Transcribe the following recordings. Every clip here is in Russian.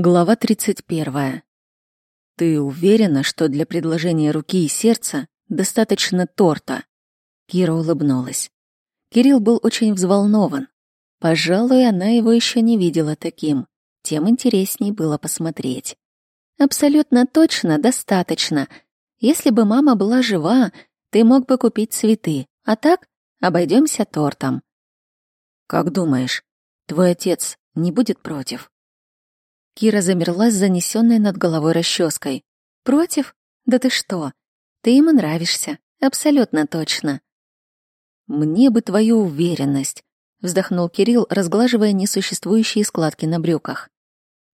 Глава 31. Ты уверена, что для предложения руки и сердца достаточно торта? Кира улыбнулась. Кирилл был очень взволнован. Пожалуй, она его еще не видела таким. Тем интересней было посмотреть. Абсолютно точно достаточно. Если бы мама была жива, ты мог бы купить цветы, а так обойдемся тортом. Как думаешь, твой отец не будет против? Кира замерла с занесенной над головой расческой. «Против? Да ты что? Ты ему нравишься. Абсолютно точно». «Мне бы твою уверенность», — вздохнул Кирилл, разглаживая несуществующие складки на брюках.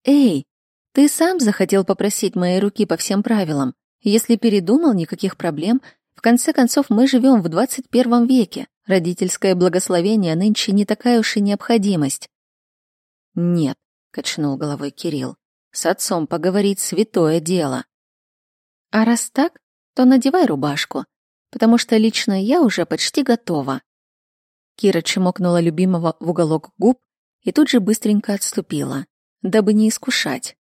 «Эй, ты сам захотел попросить моей руки по всем правилам. Если передумал, никаких проблем. В конце концов, мы живем в 21 веке. Родительское благословение нынче не такая уж и необходимость». «Нет, — качнул головой Кирилл. «С отцом поговорить святое дело». «А раз так, то надевай рубашку, потому что лично я уже почти готова». Кира чмокнула любимого в уголок губ и тут же быстренько отступила, дабы не искушать.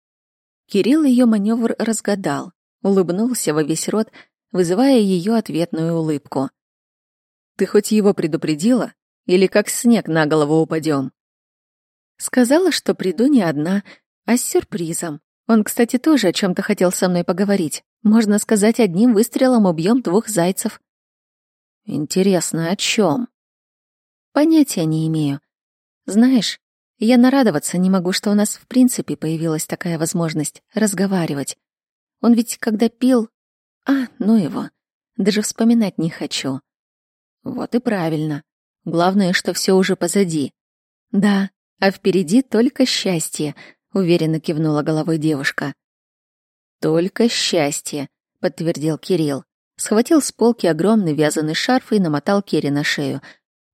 Кирилл ее маневр разгадал, улыбнулся во весь рот, вызывая ее ответную улыбку. «Ты хоть его предупредила? Или как снег на голову упадем?» Сказала, что приду не одна, а с сюрпризом. Он, кстати, тоже о чем то хотел со мной поговорить. Можно сказать, одним выстрелом убьем двух зайцев. Интересно, о чем? Понятия не имею. Знаешь, я нарадоваться не могу, что у нас в принципе появилась такая возможность разговаривать. Он ведь когда пил... А, ну его. Даже вспоминать не хочу. Вот и правильно. Главное, что все уже позади. Да, а впереди только счастье, уверенно кивнула головой девушка. Только счастье, подтвердил Кирилл. Схватил с полки огромный вязаный шарф и намотал Керри на шею.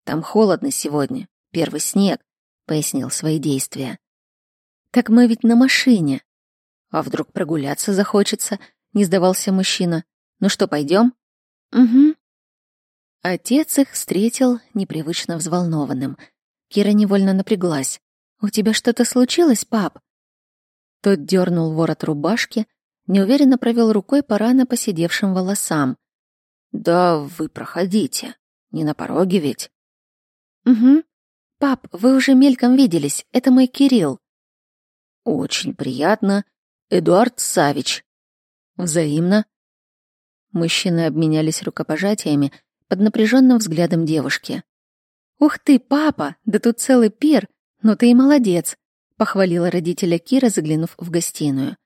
Там холодно сегодня, первый снег, пояснил свои действия. Так мы ведь на машине. А вдруг прогуляться захочется? Не сдавался мужчина. Ну что, пойдем? Угу. Отец их встретил непривычно взволнованным — Кира невольно напряглась. «У тебя что-то случилось, пап?» Тот дернул ворот рубашки, неуверенно провел рукой по рано посидевшим волосам. «Да вы проходите. Не на пороге ведь?» «Угу. Пап, вы уже мельком виделись. Это мой Кирилл». «Очень приятно. Эдуард Савич». «Взаимно». Мужчины обменялись рукопожатиями под напряженным взглядом девушки. «Ух ты, папа! Да тут целый пир! Ну ты и молодец!» — похвалила родителя Кира, заглянув в гостиную.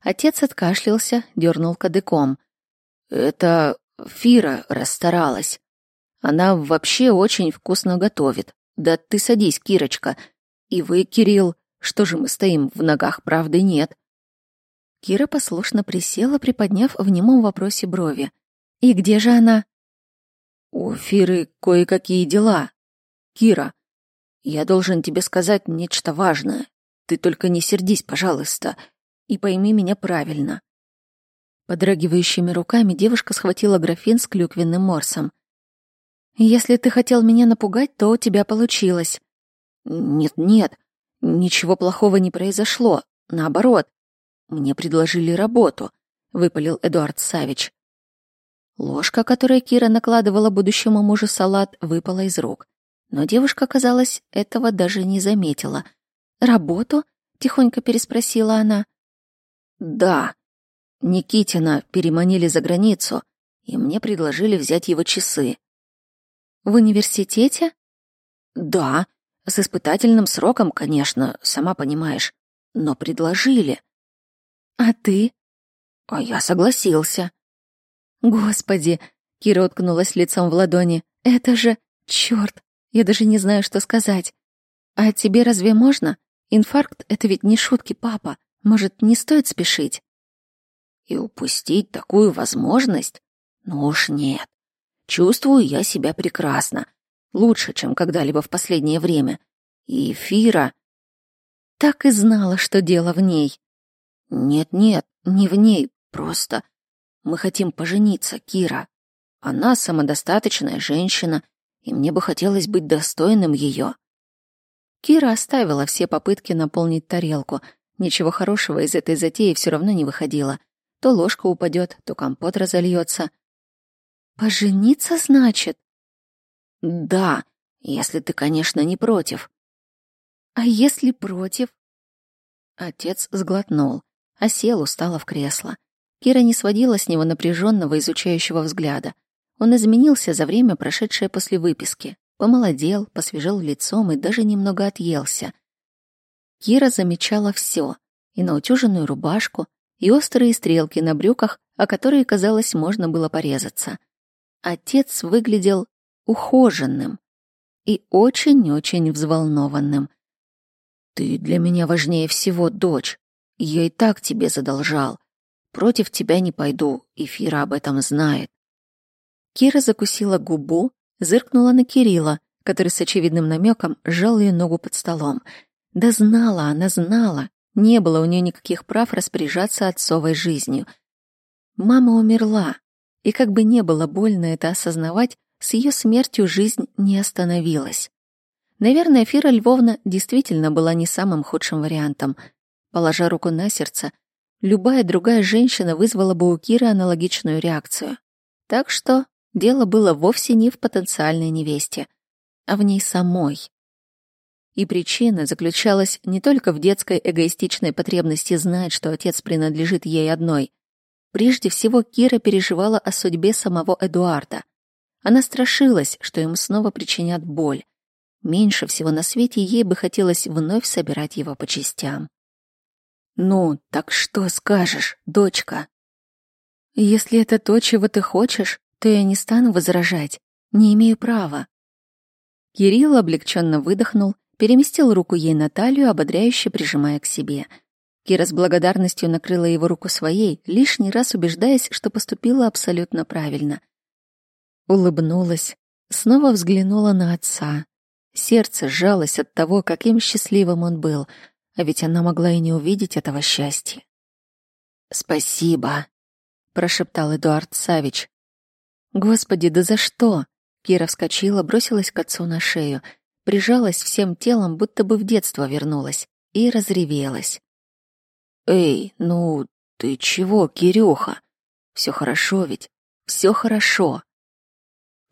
Отец откашлялся, дернул кадыком. «Это Фира расстаралась. Она вообще очень вкусно готовит. Да ты садись, Кирочка. И вы, Кирилл, что же мы стоим, в ногах правды нет?» Кира послушно присела, приподняв в немом вопросе брови. «И где же она?» «У Фиры кое-какие дела», Кира, я должен тебе сказать нечто важное. Ты только не сердись, пожалуйста, и пойми меня правильно. Подрагивающими руками девушка схватила графин с клюквенным морсом. «Если ты хотел меня напугать, то у тебя получилось». «Нет-нет, ничего плохого не произошло. Наоборот, мне предложили работу», — выпалил Эдуард Савич. Ложка, которой Кира накладывала будущему мужу салат, выпала из рук. Но девушка, казалось, этого даже не заметила. «Работу?» — тихонько переспросила она. «Да. Никитина переманили за границу, и мне предложили взять его часы». «В университете?» «Да. С испытательным сроком, конечно, сама понимаешь. Но предложили». «А ты?» «А я согласился». «Господи!» — Кира уткнулась лицом в ладони. «Это же... Чёрт! Я даже не знаю, что сказать. А тебе разве можно? Инфаркт — это ведь не шутки, папа. Может, не стоит спешить? И упустить такую возможность? Ну уж нет. Чувствую я себя прекрасно. Лучше, чем когда-либо в последнее время. И Эфира... Так и знала, что дело в ней. Нет-нет, не в ней, просто... Мы хотим пожениться, Кира. Она самодостаточная женщина, и мне бы хотелось быть достойным ее. Кира оставила все попытки наполнить тарелку, Ничего хорошего из этой затеи все равно не выходило. То ложка упадет, то компот разольется. «Пожениться, значит?» «Да, если ты, конечно, не против». «А если против?» Отец сглотнул, а сел устало в кресло. Кира не сводила с него напряженного, изучающего взгляда. Он изменился за время, прошедшее после выписки. Помолодел, посвежел лицом и даже немного отъелся. Кира замечала все: и наутюженную рубашку, и острые стрелки на брюках, о которые, казалось, можно было порезаться. Отец выглядел ухоженным и очень-очень взволнованным. «Ты для меня важнее всего, дочь. Я и так тебе задолжал. Против тебя не пойду, и Фира об этом знает». Кира закусила губу, зыркнула на Кирилла, который с очевидным намеком сжал ее ногу под столом. Да знала она, знала. Не было у нее никаких прав распоряжаться отцовой жизнью. Мама умерла, и как бы не было больно это осознавать, с ее смертью жизнь не остановилась. Наверное, Фира Львовна действительно была не самым худшим вариантом. Положа руку на сердце, любая другая женщина вызвала бы у Киры аналогичную реакцию. Так что дело было вовсе не в потенциальной невесте, а в ней самой. И причина заключалась не только в детской эгоистичной потребности знать, что отец принадлежит ей одной. Прежде всего, Кира переживала о судьбе самого Эдуарда. Она страшилась, что ему снова причинят боль. Меньше всего на свете ей бы хотелось вновь собирать его по частям. «Ну, так что скажешь, дочка?» «Если это то, чего ты хочешь, то я не стану возражать. Не имею права». Кирилл облегченно выдохнул, переместил руку ей на талию, ободряюще прижимая к себе. Кира с благодарностью накрыла его руку своей, лишний раз убеждаясь, что поступила абсолютно правильно. Улыбнулась, снова взглянула на отца. Сердце сжалось от того, каким счастливым он был, а ведь она могла и не увидеть этого счастья. «Спасибо», — прошептал Эдуард Савич. «Господи, да за что?» Кира вскочила, бросилась к отцу на шею, прижалась всем телом, будто бы в детство вернулась, и разревелась. «Эй, ну, ты чего, Кирюха? Все хорошо ведь, все хорошо».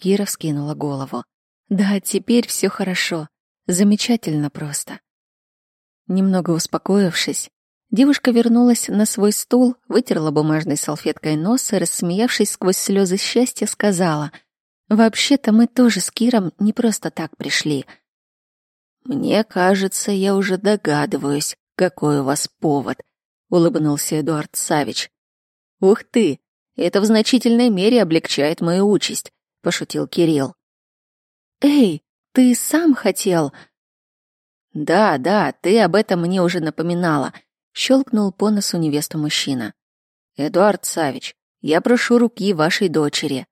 Кира вскинула голову. «Да, теперь все хорошо. Замечательно просто». Немного успокоившись, девушка вернулась на свой стул, вытерла бумажной салфеткой нос и, рассмеявшись сквозь слезы счастья, сказала — Вообще-то мы тоже с Киром не просто так пришли. Мне кажется, я уже догадываюсь, какой у вас повод, улыбнулся Эдуард Савич. Ух ты, это в значительной мере облегчает мою участь, пошутил Кирилл. Эй, ты сам хотел? Да, да, ты об этом мне уже напоминала, щелкнул по носу невесту мужчина. Эдуард Савич, я прошу руки вашей дочери.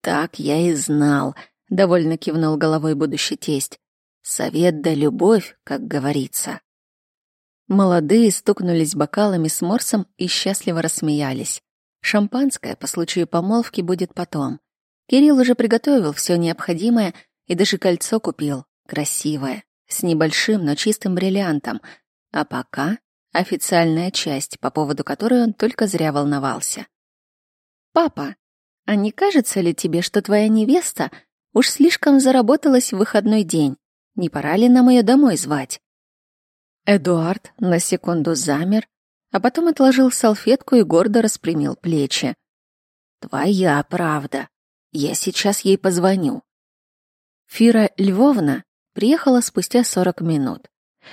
Так я и знал, довольно кивнул головой будущий тесть. Совет да любовь, как говорится. Молодые стукнулись бокалами с морсом и счастливо рассмеялись. Шампанское по случаю помолвки будет потом. Кирилл уже приготовил все необходимое и даже кольцо купил, красивое, с небольшим, но чистым бриллиантом. А пока официальная часть, по поводу которой он только зря волновался. «Папа, а не кажется ли тебе, что твоя невеста уж слишком заработалась в выходной день? Не пора ли нам ее домой звать?» Эдуард на секунду замер, а потом отложил салфетку и гордо распрямил плечи. «Твоя правда. Я сейчас ей позвоню». Фира Львовна приехала спустя сорок минут.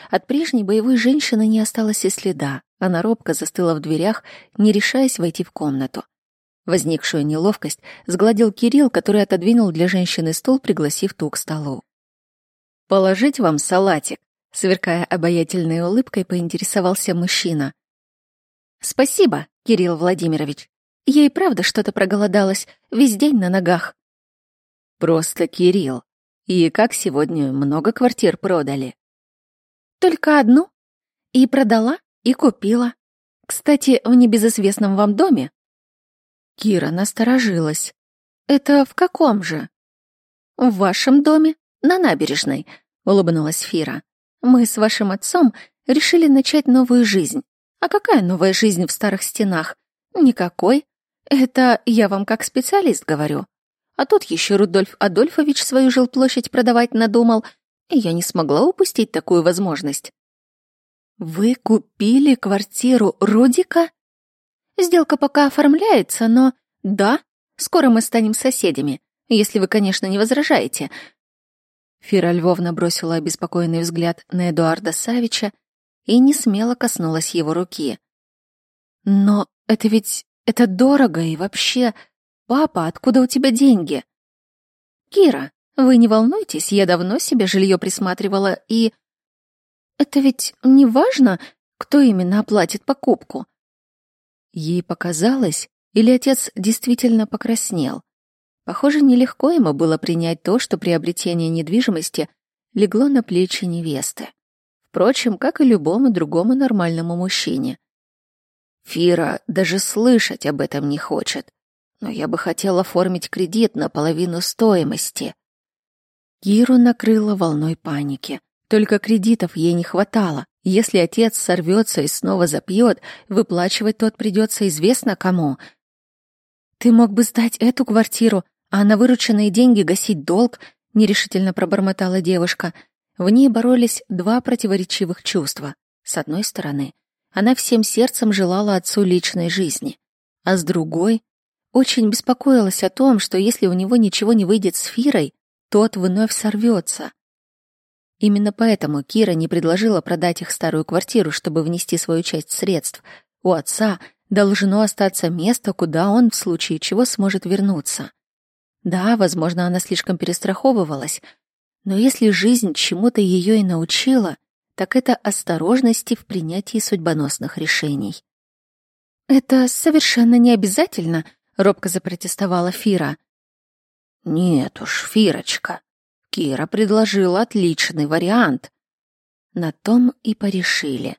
От прежней боевой женщины не осталось и следа. Она робко застыла в дверях, не решаясь войти в комнату. Возникшую неловкость сгладил Кирилл, который отодвинул для женщины стол, пригласив ту к столу. «Положить вам салатик?» Сверкая обаятельной улыбкой, поинтересовался мужчина. «Спасибо, Кирилл Владимирович. Я и правда что-то проголодалась, весь день на ногах». «Просто Кирилл. И как сегодня много квартир продали?» «Только одну. И продала, и купила. Кстати, в небезызвестном вам доме Кира насторожилась. «Это в каком же?» «В вашем доме, на набережной», — улыбнулась Фира. «Мы с вашим отцом Решили начать новую жизнь. А какая новая жизнь в старых стенах? Никакой. Это я вам как специалист говорю. А тут еще Рудольф Адольфович свою жилплощадь продавать надумал, и я не смогла упустить такую возможность. Вы купили квартиру Рудика? Сделка пока оформляется, но да, скоро мы станем соседями, если вы, конечно, не возражаете. Фира Львовна бросила обеспокоенный взгляд на Эдуарда Савича и не смело коснулась его руки. Но это ведь это дорого и вообще... Папа, откуда у тебя деньги? Кира, вы не волнуйтесь, я давно себе жилье присматривала и... Это ведь не важно, кто именно оплатит покупку. Ей показалось, или отец действительно покраснел. Похоже, нелегко ему было принять то, что приобретение недвижимости легло на плечи невесты. Впрочем, как и любому другому нормальному мужчине. Фира даже слышать об этом не хочет. Но я бы хотел оформить кредит на половину стоимости. Киру накрыло волной паники. Только кредитов ей не хватало. Если отец сорвется и снова запьет, выплачивать тот придется известно кому. «Ты мог бы сдать эту квартиру, а на вырученные деньги гасить долг», — нерешительно пробормотала девушка. В ней боролись два противоречивых чувства. С одной стороны, она всем сердцем желала отцу личной жизни, а с другой очень беспокоилась о том, что если у него ничего не выйдет с Фирой, тот вновь сорвется. Именно поэтому Кира не предложила продать их старую квартиру, чтобы внести свою часть средств. У отца должно остаться место, куда он в случае чего сможет вернуться. Да, возможно, она слишком перестраховывалась, но если жизнь чему-то ее и научила, так это осторожности в принятии судьбоносных решений. «Это совершенно не обязательно», — робко запротестовала Фира. «Нет уж, Фирочка, Кира предложила отличный вариант». На том и порешили.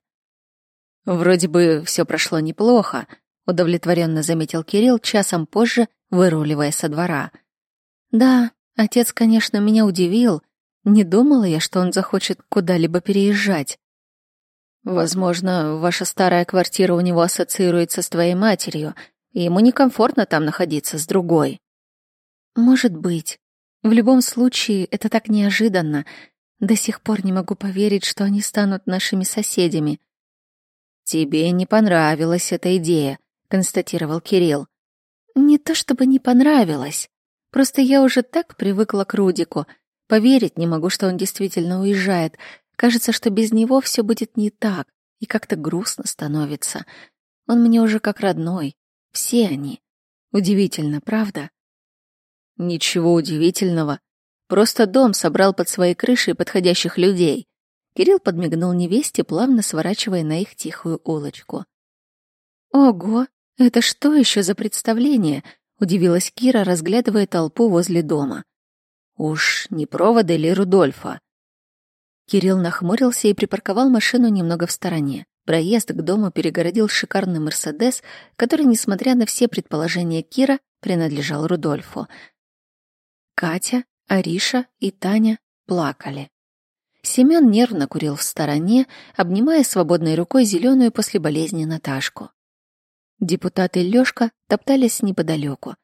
«Вроде бы все прошло неплохо», — удовлетворенно заметил Кирилл часом позже, выруливая со двора. «Да, отец, конечно, меня удивил, не думала я, что он захочет куда-либо переезжать. Возможно, ваша старая квартира у него ассоциируется с твоей матерью, и ему некомфортно там находиться с другой. Может быть. В любом случае, это так неожиданно. До сих пор не могу поверить, что они станут нашими соседями. Тебе не понравилась эта идея, констатировал Кирилл. Не то чтобы не понравилось. Просто я уже так привыкла к Рудику — Поверить не могу, что он действительно уезжает. Кажется, что без него все будет не так, и как-то грустно становится. Он мне уже как родной. Все они. Удивительно, правда? Ничего удивительного. Просто дом собрал под своей крышей подходящих людей. Кирилл подмигнул невесте, плавно сворачивая на их тихую улочку. «Ого, это что еще за представление?» — удивилась Кира, разглядывая толпу возле дома. Уж не провода ли Рудольфа? Кирилл нахмурился и припарковал машину немного в стороне. Проезд к дому перегородил шикарный «Мерседес», который, несмотря на все предположения Кира, принадлежал Рудольфу. Катя, Ариша и Таня плакали. Семён нервно курил в стороне, обнимая свободной рукой зеленую после болезни Наташку. Депутаты Лёшка топтались неподалеку.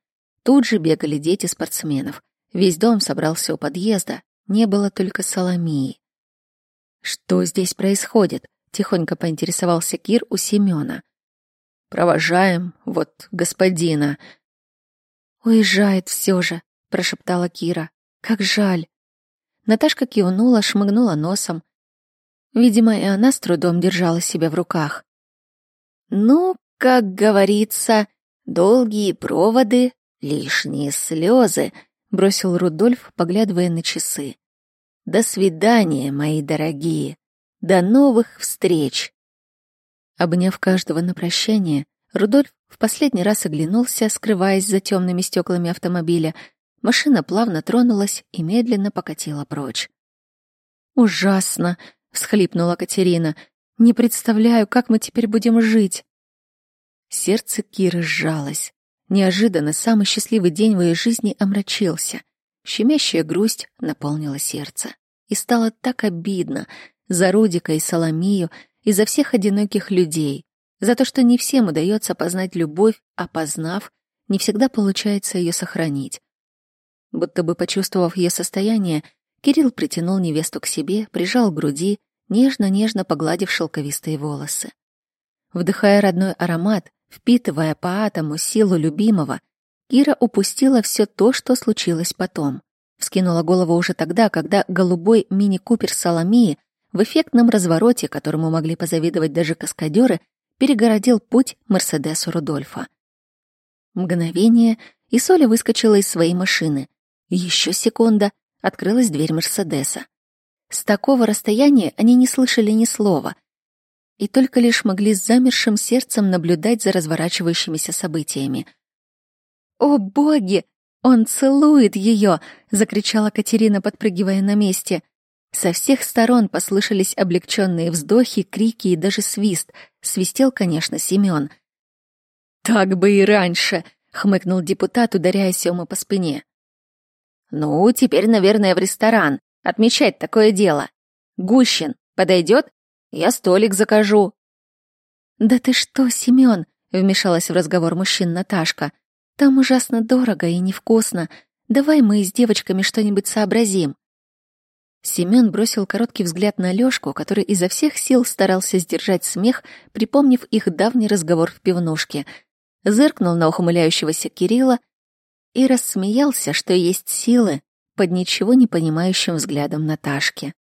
Тут же бегали дети спортсменов. Весь дом собрался у подъезда, не было только Соломии. «Что здесь происходит?» — тихонько поинтересовался Кир у Семёна. «Провожаем, вот, господина». «Уезжает все же», — прошептала Кира. «Как жаль». Наташка кивнула, шмыгнула носом. Видимо, и она с трудом держала себя в руках. «Ну, как говорится, долгие проводы, лишние слезы», бросил Рудольф, поглядывая на часы. До свидания, мои дорогие. До новых встреч. Обняв каждого на прощание, Рудольф в последний раз оглянулся, скрываясь за темными стеклами автомобиля. Машина плавно тронулась и медленно покатила прочь. «Ужасно!» — всхлипнула Катерина. «Не представляю, как мы теперь будем жить!» Сердце Киры сжалось. Неожиданно самый счастливый день в ее жизни омрачился. Щемящая грусть наполнила сердце. И стало так обидно за Рудика и Соломию, и за всех одиноких людей, за то, что не всем удается познать любовь, а познав, не всегда получается ее сохранить. Будто бы почувствовав ее состояние, Кирилл притянул невесту к себе, прижал к груди, нежно-нежно погладив шелковистые волосы. Вдыхая родной аромат, впитывая по атому силу любимого, Кира упустила все то, что случилось потом. Вскинула голову уже тогда, когда голубой мини-купер Соломии в эффектном развороте, которому могли позавидовать даже каскадеры, перегородил путь Мерседесу Рудольфа. Мгновение, и Соля выскочила из своей машины. Еще секунда, открылась дверь Мерседеса. С такого расстояния они не слышали ни слова и только лишь могли с замершим сердцем наблюдать за разворачивающимися событиями. «О, боги! Он целует ее!» — закричала Катерина, подпрыгивая на месте. Со всех сторон послышались облегченные вздохи, крики и даже свист. Свистел, конечно, Семен. «Так бы и раньше!» — хмыкнул депутат, ударяя Сёма по спине. «Ну, теперь, наверное, в ресторан. Отмечать такое дело. Гущин, подойдет? Я столик закажу». «Да ты что, Семен?» — вмешалась в разговор мужчин Наташка. «Там ужасно дорого и невкусно. Давай мы с девочками что-нибудь сообразим». Семен бросил короткий взгляд на Лёшку, который изо всех сил старался сдержать смех, припомнив их давний разговор в пивнушке. Зыркнул на ухмыляющегося Кирилла и рассмеялся, что есть силы, под ничего не понимающим взглядом Наташки.